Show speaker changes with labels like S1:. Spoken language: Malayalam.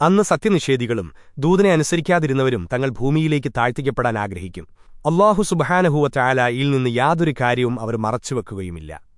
S1: അന്ന് സത്യനിഷേധികളും ദൂതനെ അനുസരിക്കാതിരുന്നവരും തങ്ങൾ ഭൂമിയിലേക്ക് താഴ്ത്തിക്കപ്പെടാൻ ആഗ്രഹിക്കും. അള്ളാഹു സുബഹാനഹുവ ചായാലയിൽ നിന്ന് യാതൊരു കാര്യവും അവർ മറച്ചുവെക്കുകയുമില്ല.